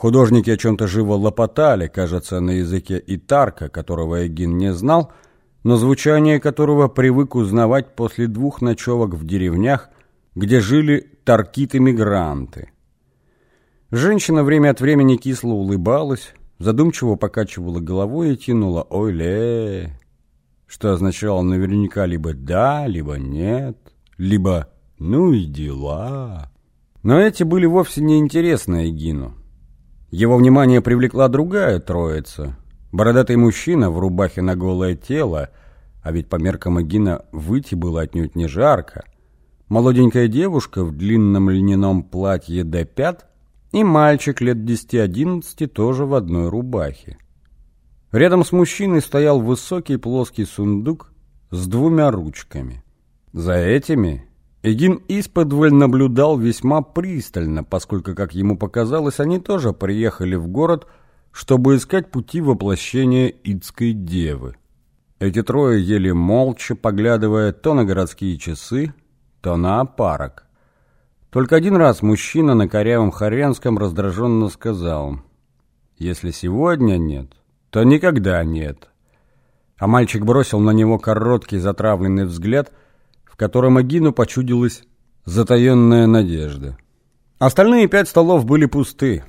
Художники о чем-то живо лопотали, кажется, на языке итарка, которого Эгин не знал, но звучание которого привык узнавать после двух ночевок в деревнях, где жили таркиты-мигранты. Женщина время от времени кисло улыбалась, задумчиво покачивала головой и тянула «Ой-ле!», что означало наверняка либо «да», либо «нет», либо «ну и дела». Но эти были вовсе не интересны Эгину. Его внимание привлекла другая троица. Бородатый мужчина в рубахе на голое тело, а ведь по меркам Эгина выйти было отнюдь не жарко. Молоденькая девушка в длинном льняном платье до пят и мальчик лет десяти-одиннадцати тоже в одной рубахе. Рядом с мужчиной стоял высокий плоский сундук с двумя ручками. За этими Эгин исподволь наблюдал весьма пристально, поскольку, как ему показалось, они тоже приехали в город, чтобы искать пути воплощения Идской девы. Эти трое ели молча, поглядывая то на городские часы, то на опарок. Только один раз мужчина на корявом хорянском раздраженно сказал, «Если сегодня нет, то никогда нет». А мальчик бросил на него короткий затравленный взгляд, котором Агину почудилась затаенная надежда. Остальные пять столов были пусты.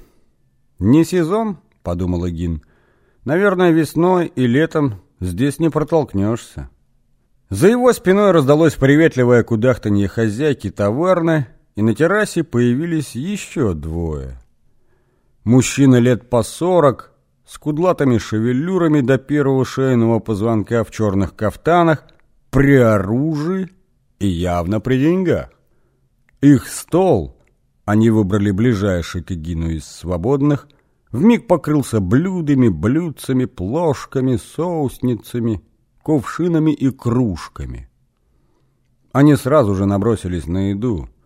«Не сезон», — подумал Агин, — «наверное, весной и летом здесь не протолкнешься». За его спиной раздалось приветливое кудахтанье хозяйки таверны — и на террасе появились еще двое. Мужчина лет по сорок, с кудлатыми шевелюрами до первого шейного позвонка в черных кафтанах, при оружии и явно при деньгах. Их стол, они выбрали ближайший к Эгину из свободных, вмиг покрылся блюдами, блюдцами, плошками, соусницами, кувшинами и кружками. Они сразу же набросились на еду —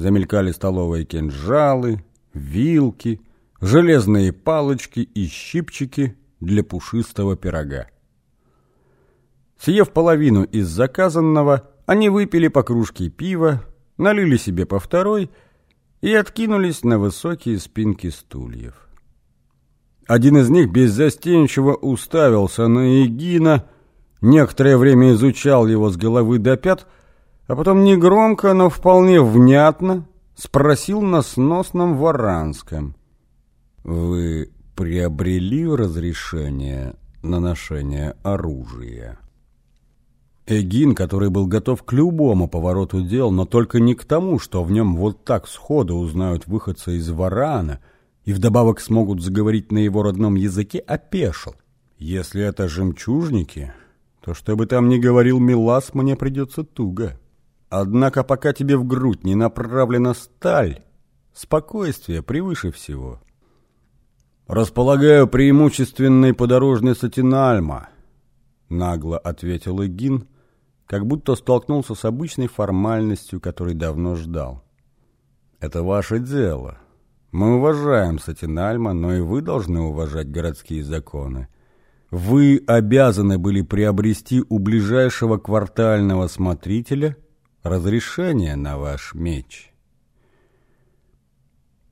Замелькали столовые кинжалы, вилки, железные палочки и щипчики для пушистого пирога. Съев половину из заказанного, они выпили по кружке пива, налили себе по второй и откинулись на высокие спинки стульев. Один из них беззастенчиво уставился на Егина, некоторое время изучал его с головы до пят — а потом негромко, но вполне внятно спросил на сносном варанском. «Вы приобрели разрешение на ношение оружия?» Эгин, который был готов к любому повороту дел, но только не к тому, что в нем вот так сходу узнают выходца из Варана и вдобавок смогут заговорить на его родном языке, опешил. Если это жемчужники, то, что бы там ни говорил Милас, мне придется туго. Однако пока тебе в грудь не направлена сталь, спокойствие превыше всего. «Располагаю преимущественной подорожной сатинальма», — нагло ответил Игин, как будто столкнулся с обычной формальностью, которой давно ждал. «Это ваше дело. Мы уважаем Сатинальма, но и вы должны уважать городские законы. Вы обязаны были приобрести у ближайшего квартального смотрителя — разрешение на ваш меч.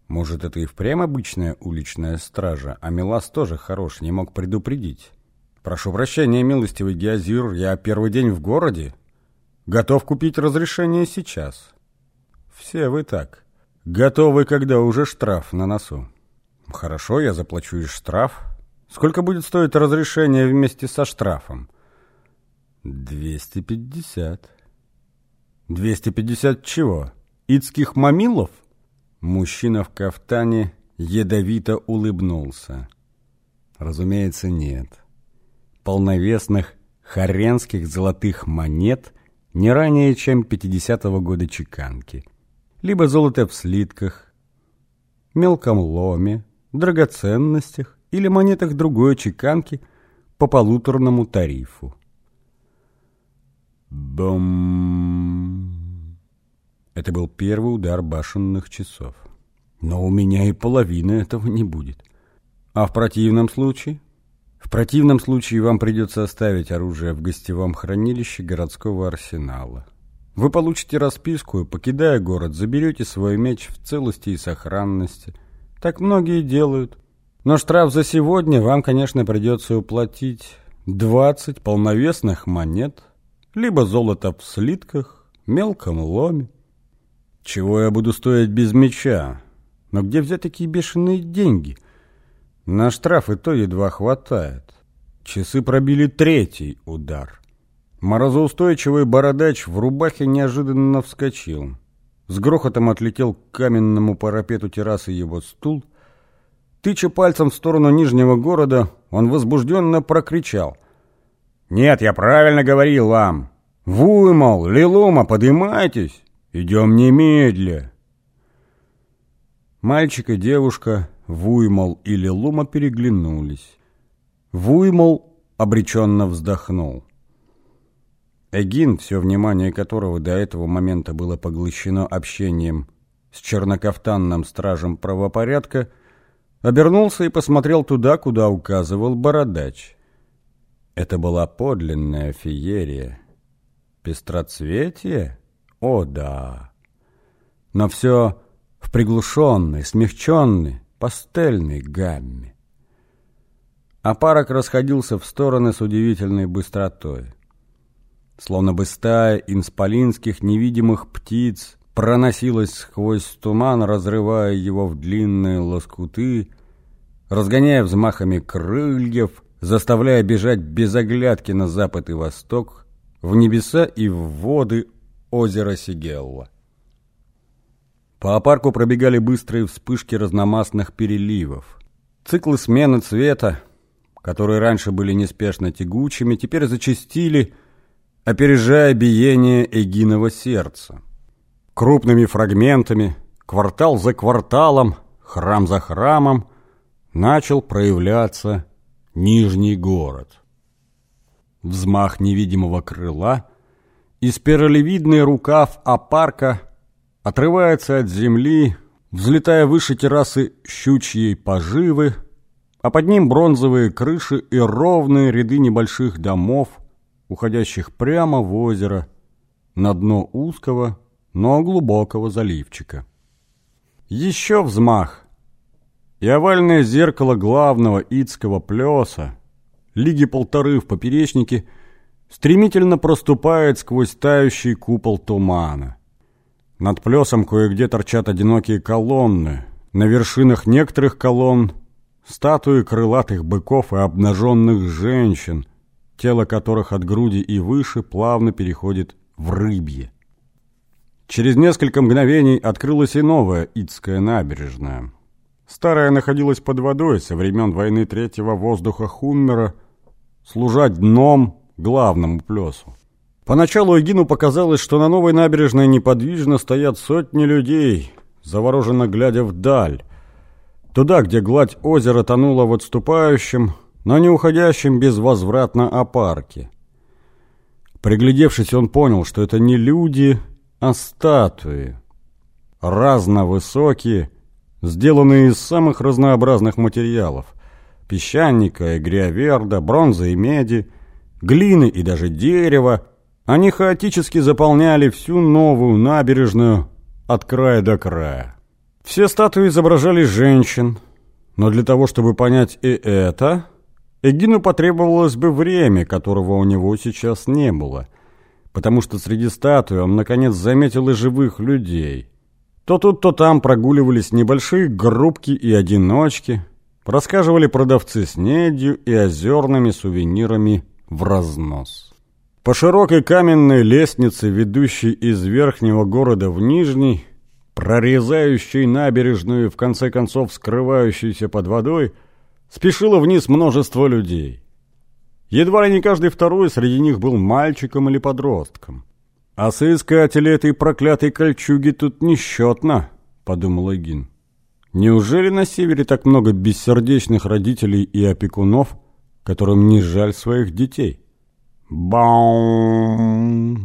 Может, это и впрямь обычная уличная стража, а Милас тоже хорош, не мог предупредить. Прошу прощения, милостивый Геозир, я первый день в городе. Готов купить разрешение сейчас. Все вы так. Готовы, когда уже штраф на носу. Хорошо, я заплачу и штраф. Сколько будет стоить разрешение вместе со штрафом? Двести пятьдесят. «Двести пятьдесят чего? Ицких мамилов?» Мужчина в кафтане ядовито улыбнулся. Разумеется, нет. Полновесных харенских золотых монет не ранее, чем 50-го года чеканки. Либо золото в слитках, мелком ломе, драгоценностях или монетах другой чеканки по полуторному тарифу. Бум! Это был первый удар башенных часов. Но у меня и половины этого не будет. А в противном случае? В противном случае вам придется оставить оружие в гостевом хранилище городского арсенала. Вы получите расписку и, покидая город, заберете свой меч в целости и сохранности, Так многие делают. Но штраф за сегодня вам, конечно, придется уплатить 20 полновесных монет, либо золото в слитках, мелком ломе. Чего я буду стоить без меча? Но где взять такие бешеные деньги? На штраф и то едва хватает. Часы пробили третий удар. Морозоустойчивый бородач в рубахе неожиданно вскочил. С грохотом отлетел к каменному парапету террасы его стул. Тыча пальцем в сторону Нижнего города, он возбужденно прокричал. «Нет, я правильно говорил вам! Вы, мол, Лилума, подымайтесь! Идем немедля!» Мальчик и девушка, Вуймол и Лилума переглянулись. Вуймол обреченно вздохнул. Эгин, все внимание которого до этого момента было поглощено общением с чернокафтанным стражем правопорядка, обернулся и посмотрел туда, куда указывал бородач. Это была подлинная феерия. Пестроцветие? О, да. Но все в приглушенной, смягченной, пастельной гамме. А парок расходился в стороны с удивительной быстротой. Словно бы стая инспалинских невидимых птиц проносилась сквозь туман, разрывая его в длинные лоскуты, разгоняя взмахами крыльев, заставляя бежать без оглядки на запад и восток, в небеса и в воды озера Сигелла. По парку пробегали быстрые вспышки разномастных переливов. Циклы смены цвета, которые раньше были неспешно тягучими, теперь зачастили – опережая биение Эгиного сердца. Крупными фрагментами, квартал за кварталом, храм за храмом, начал проявляться Нижний город. Взмах невидимого крыла и спиралевидный рукав апарка отрывается от земли, взлетая выше террасы щучьей поживы, а под ним бронзовые крыши и ровные ряды небольших домов – уходящих прямо в озеро, на дно узкого, но глубокого заливчика. Еще взмах, и овальное зеркало главного идского плеса, лиги полторы в поперечнике, стремительно проступает сквозь тающий купол тумана. Над плесом кое-где торчат одинокие колонны, на вершинах некоторых колонн статуи крылатых быков и обнаженных женщин – тело которых от груди и выше плавно переходит в рыбье. Через несколько мгновений открылась и новая Идская набережная. Старая находилась под водой со времен войны третьего воздуха Хунмера, служа дном главному плесу. Поначалу Эгину показалось, что на новой набережной неподвижно стоят сотни людей, завороженно глядя вдаль, туда, где гладь озера тонула в отступающем, но не уходящим безвозвратно о парке. Приглядевшись, он понял, что это не люди, а статуи. Разновысокие, сделанные из самых разнообразных материалов. Песчаника и гриаверда, бронзы и меди, глины и даже дерева. Они хаотически заполняли всю новую набережную от края до края. Все статуи изображали женщин, но для того, чтобы понять и это, Эгину потребовалось бы время, которого у него сейчас не было, потому что среди статуй он, наконец, заметил и живых людей. То тут, то там прогуливались небольшие группки и одиночки, рассказывали продавцы с недью и озерными сувенирами в разнос. По широкой каменной лестнице, ведущей из верхнего города в нижний, прорезающей набережную и в конце концов скрывающейся под водой, спешило вниз множество людей. Едва ли не каждый второй среди них был мальчиком или подростком. «А соискатели этой проклятой кольчуги тут несчетно», — подумал Эгин. «Неужели на севере так много бессердечных родителей и опекунов, которым не жаль своих детей?» Boom.